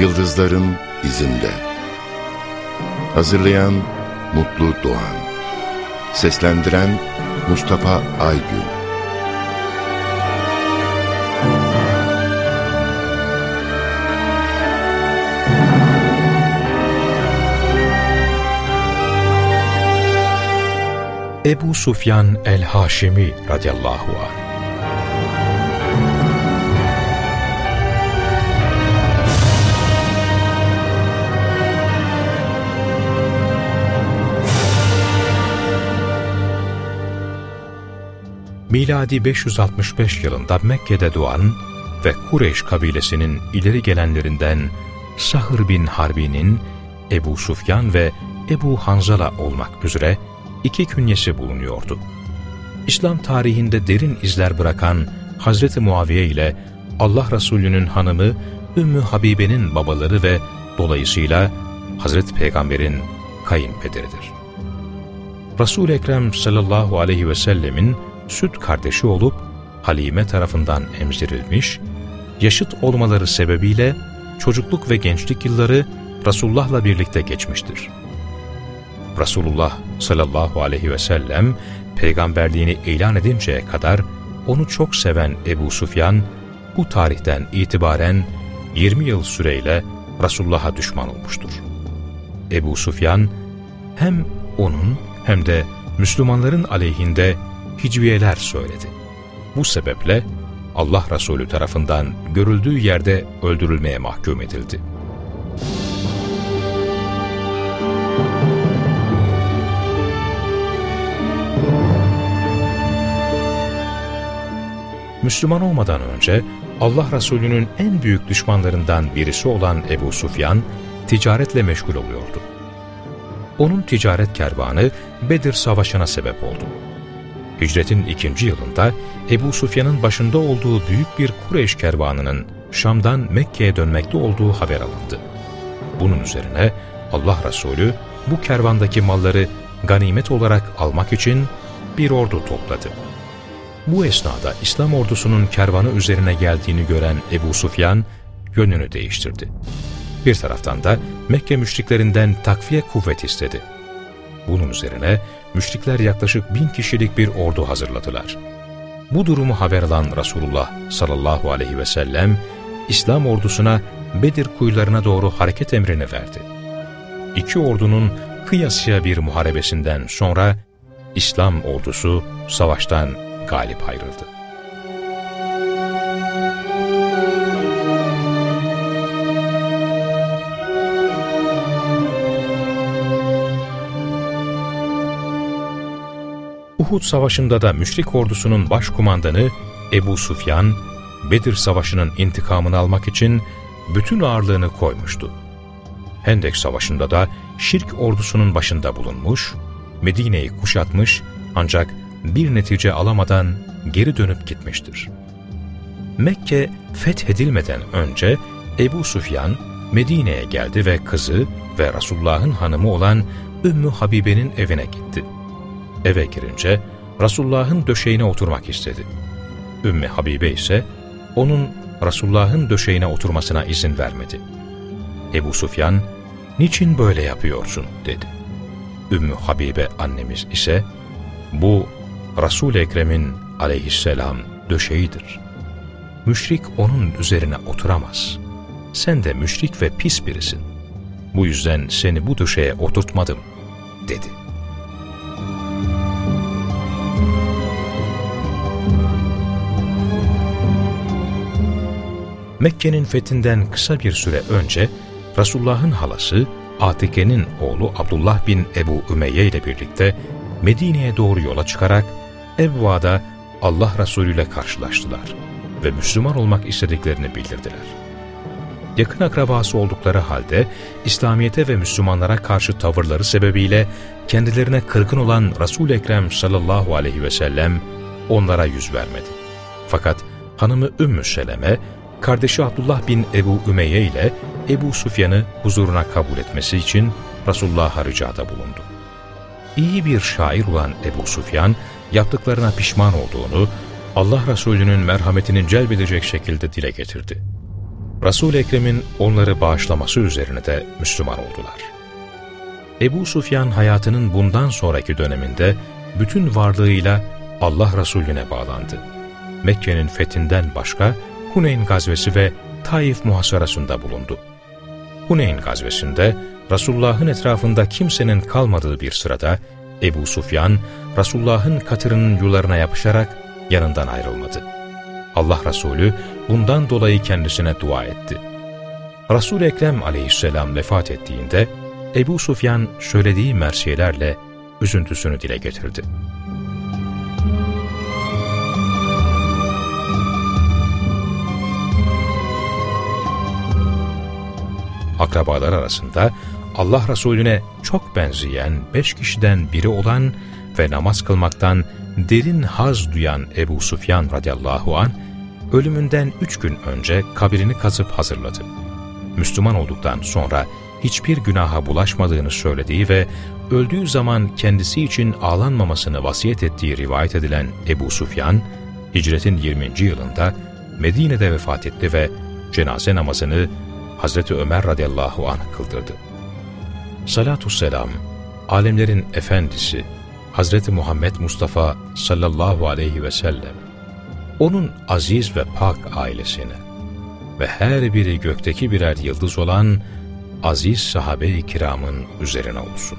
Yıldızların izinde. Hazırlayan Mutlu Doğan. Seslendiren Mustafa Aygün. Ebu Sufyan el-Haşimi radıyallahu anh miladi 565 yılında Mekke'de doğan ve Kureyş kabilesinin ileri gelenlerinden Sahır bin Harbi'nin Ebu Sufyan ve Ebu Hanzala olmak üzere iki künyesi bulunuyordu. İslam tarihinde derin izler bırakan Hazreti Muaviye ile Allah Resulü'nün hanımı Ümmü Habibe'nin babaları ve dolayısıyla Hazreti Peygamber'in kayınpederidir. Resul-i Ekrem sallallahu aleyhi ve sellemin süt kardeşi olup Halime tarafından emzirilmiş, yaşıt olmaları sebebiyle çocukluk ve gençlik yılları Resulullah'la birlikte geçmiştir. Resulullah sallallahu aleyhi ve sellem peygamberliğini ilan edinceye kadar onu çok seven Ebu Sufyan bu tarihten itibaren 20 yıl süreyle Resulullah'a düşman olmuştur. Ebu Sufyan hem onun hem de Müslümanların aleyhinde hicviyeler söyledi. Bu sebeple Allah Resulü tarafından görüldüğü yerde öldürülmeye mahkum edildi. Müslüman olmadan önce Allah Resulü'nün en büyük düşmanlarından birisi olan Ebu Sufyan ticaretle meşgul oluyordu. Onun ticaret kervanı Bedir Savaşı'na sebep oldu. Hicretin ikinci yılında Ebu Sufyan'ın başında olduğu büyük bir Kureyş kervanının Şam'dan Mekke'ye dönmekte olduğu haber alındı. Bunun üzerine Allah Resulü bu kervandaki malları ganimet olarak almak için bir ordu topladı. Bu esnada İslam ordusunun kervanı üzerine geldiğini gören Ebu Sufyan yönünü değiştirdi. Bir taraftan da Mekke müşriklerinden takviye kuvvet istedi. Bunun üzerine müşrikler yaklaşık bin kişilik bir ordu hazırladılar. Bu durumu haber alan Resulullah sallallahu aleyhi ve sellem, İslam ordusuna Bedir kuyularına doğru hareket emrini verdi. İki ordunun kıyasıya bir muharebesinden sonra İslam ordusu savaştan galip ayrıldı. Uhud Savaşı'nda da müşrik ordusunun başkumandanı Ebu Sufyan, Bedir Savaşı'nın intikamını almak için bütün ağırlığını koymuştu. Hendek Savaşı'nda da şirk ordusunun başında bulunmuş, Medine'yi kuşatmış ancak bir netice alamadan geri dönüp gitmiştir. Mekke fethedilmeden önce Ebu Sufyan Medine'ye geldi ve kızı ve Resulullah'ın hanımı olan Ümmü Habibe'nin evine gitti. Eve girince Resulullah'ın döşeğine oturmak istedi. Ümmü Habibe ise onun Resulullah'ın döşeğine oturmasına izin vermedi. Ebu Sufyan, ''Niçin böyle yapıyorsun?'' dedi. Ümmü Habibe annemiz ise, ''Bu Resul-i Ekrem'in aleyhisselam döşeğidir. Müşrik onun üzerine oturamaz. Sen de müşrik ve pis birisin. Bu yüzden seni bu döşeye oturtmadım.'' dedi. Mekke'nin fethinden kısa bir süre önce Resulullah'ın halası Atike'nin oğlu Abdullah bin Ebu Ümeyye ile birlikte Medine'ye doğru yola çıkarak Ebva'da Allah Resulü ile karşılaştılar ve Müslüman olmak istediklerini bildirdiler. Yakın akrabası oldukları halde İslamiyete ve Müslümanlara karşı tavırları sebebiyle kendilerine kırgın olan Resul-i Ekrem sallallahu aleyhi ve sellem onlara yüz vermedi. Fakat hanımı Ümmü Seleme kardeşi Abdullah bin Ebu Ümeyye ile Ebu Sufyan'ı huzuruna kabul etmesi için Resulullah'a ricada bulundu. İyi bir şair olan Ebu Sufyan, yaptıklarına pişman olduğunu, Allah Resulü'nün merhametinin celbedecek şekilde dile getirdi. Resul-i Ekrem'in onları bağışlaması üzerine de Müslüman oldular. Ebu Sufyan hayatının bundan sonraki döneminde bütün varlığıyla Allah Resulüne bağlandı. Mekke'nin fethinden başka Huneyn gazvesi ve Taif muhasarasında bulundu. Huneyn gazvesinde Resulullah'ın etrafında kimsenin kalmadığı bir sırada Ebu Sufyan, Resulullah'ın katırının yularına yapışarak yanından ayrılmadı. Allah Resulü bundan dolayı kendisine dua etti. Resul-i Ekrem aleyhisselam vefat ettiğinde Ebu Sufyan söylediği mersiyelerle üzüntüsünü dile getirdi. Akrabalar arasında Allah Resulüne çok benzeyen beş kişiden biri olan ve namaz kılmaktan derin haz duyan Ebu Sufyan radıyallahu an ölümünden üç gün önce kabrini kazıp hazırladı. Müslüman olduktan sonra hiçbir günaha bulaşmadığını söylediği ve öldüğü zaman kendisi için ağlanmamasını vasiyet ettiği rivayet edilen Ebu Sufyan, hicretin 20. yılında Medine'de vefat etti ve cenaze namazını Hazreti Ömer radıyallahu anh kıldırdı. Salatü selam, alemlerin efendisi, Hazreti Muhammed Mustafa sallallahu aleyhi ve sellem, onun aziz ve pak ailesine ve her biri gökteki birer yıldız olan aziz sahabe-i kiramın üzerine olsun.